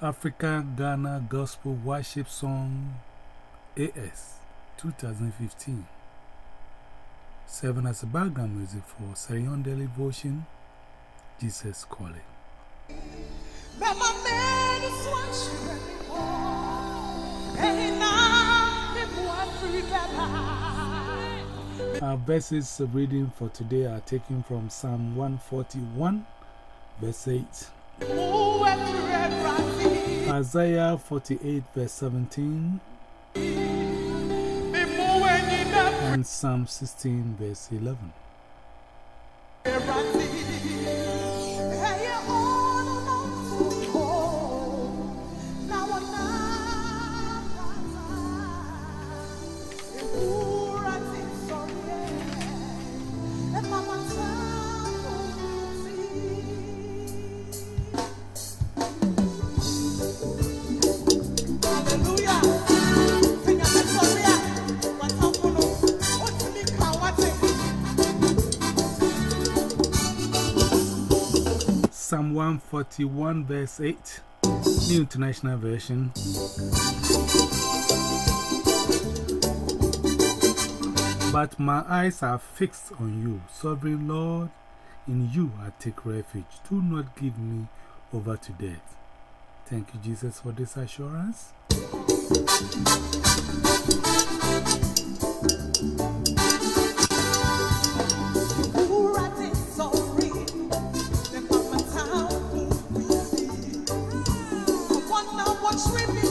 Africa Ghana Gospel Worship Song AS 2015. Serving as a background music for Serion Daily Devotion, Jesus Calling. Mama man is watching anymore. And now the Our verses of reading for today are taken from Psalm 141, verse 8, Isaiah 48, verse 17, and Psalm 16, verse 11. Psalm 141, verse 8, New International Version. But my eyes are fixed on you, sovereign Lord. In you I take refuge. Do not give me over to death. Thank you, Jesus, for this assurance. Isaiah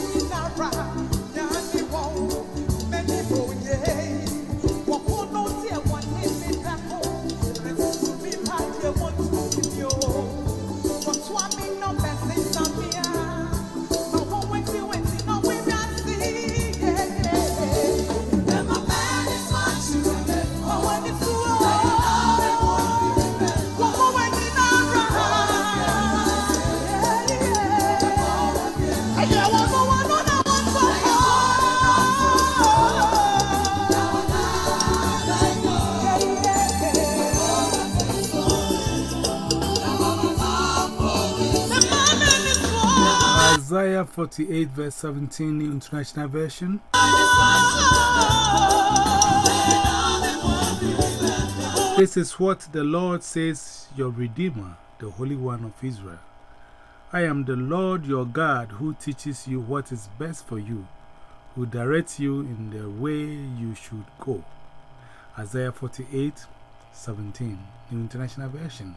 48, verse 17, New International Version. This is what the Lord says, your Redeemer, the Holy One of Israel. I am the Lord your God who teaches you what is best for you, who directs you in the way you should go. Isaiah 48, 17, New International Version.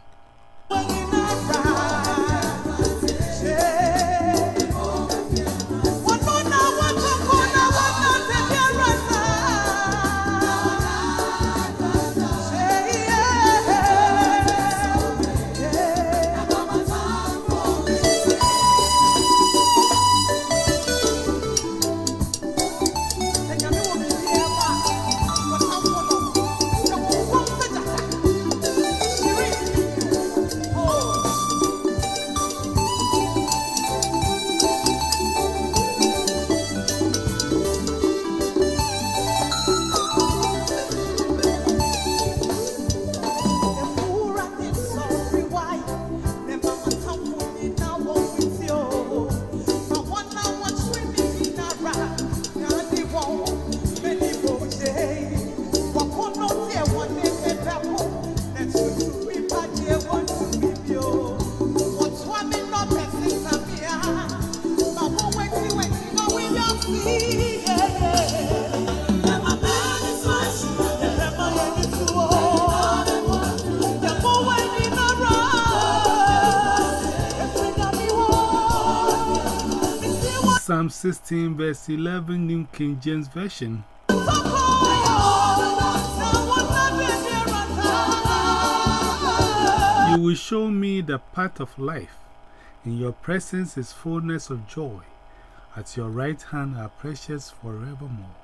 Psalm 16, verse 11, New King James Version. You will show me the path of life. In your presence is fullness of joy. At your right hand are precious forevermore.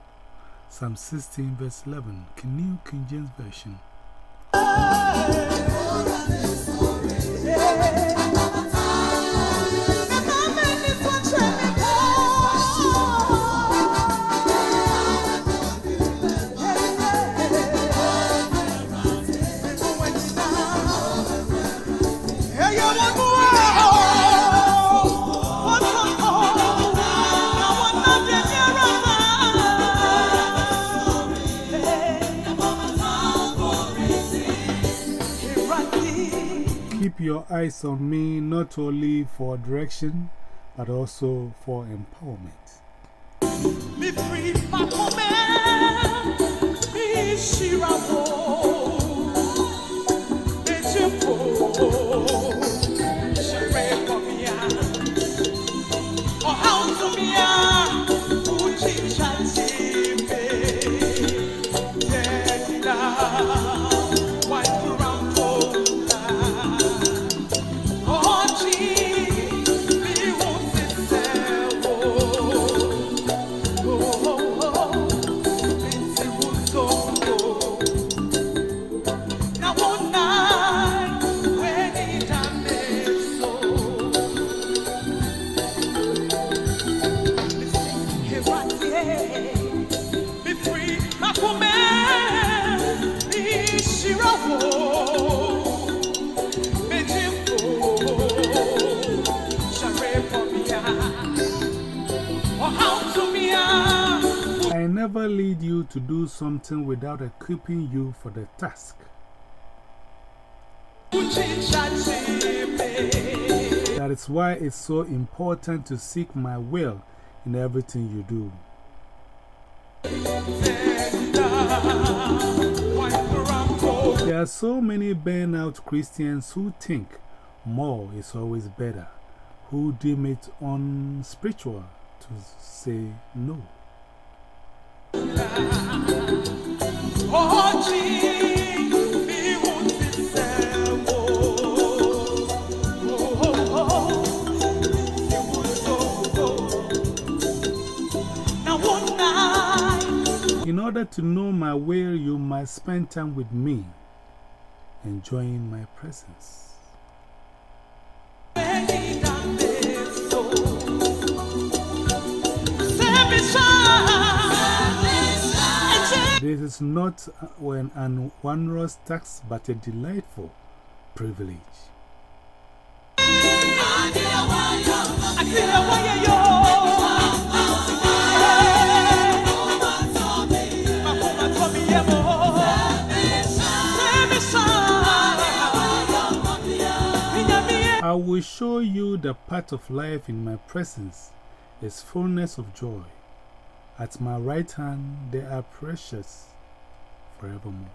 Psalm 16, verse 11, New King James Version. Keep your eyes on me not only for direction, but also for empowerment. Never lead you to do something without equipping you for the task. That is why it's so important to seek my will in everything you do. There are so many burnout Christians who think more is always better, who deem it unspiritual to say no. In order to know my will, you must spend time with me, enjoying my presence. This is not uh, an onerous task, but a delightful privilege. I will show you the path of life in my presence is fullness of joy. At my right hand, they are precious forevermore.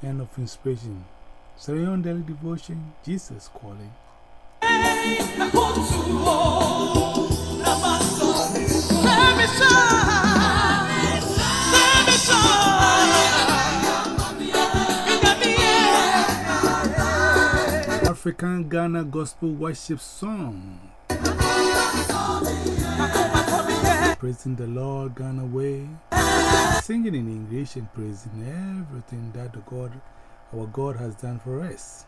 End of inspiration. Surround daily devotion, Jesus calling. African Ghana Gospel Worship Song. Praising the Lord Ghana way. Singing in English and praising everything that the God, our God has done for us.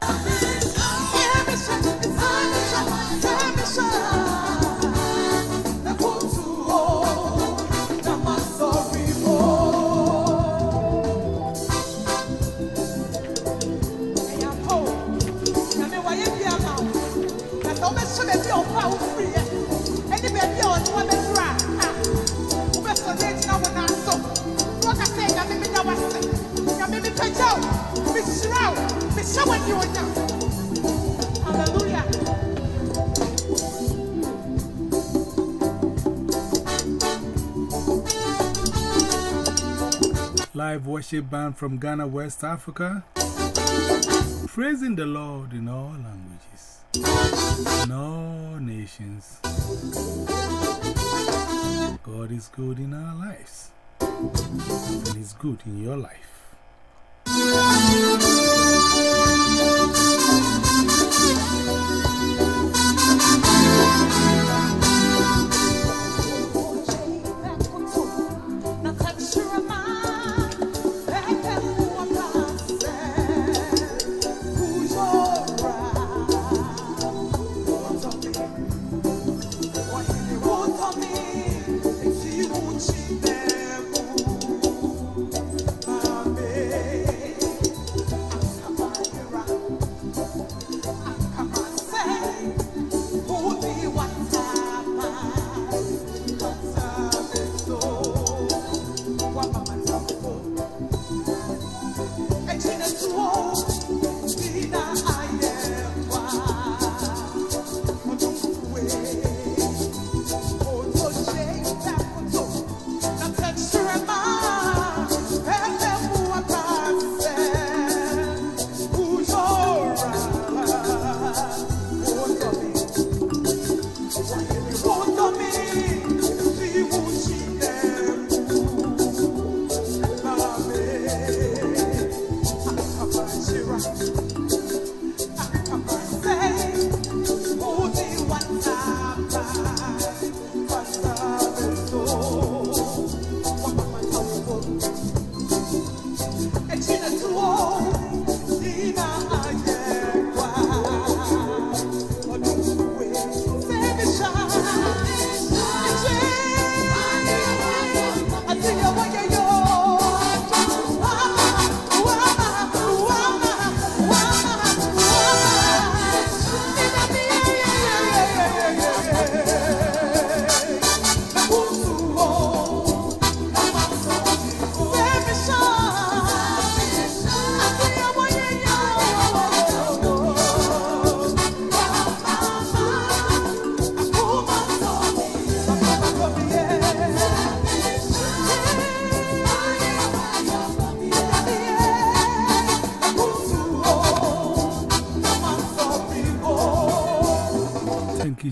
Live worship band from Ghana, West Africa. Praising the Lord in all languages, in all nations. God is good in our lives, and He's good in your life. Thank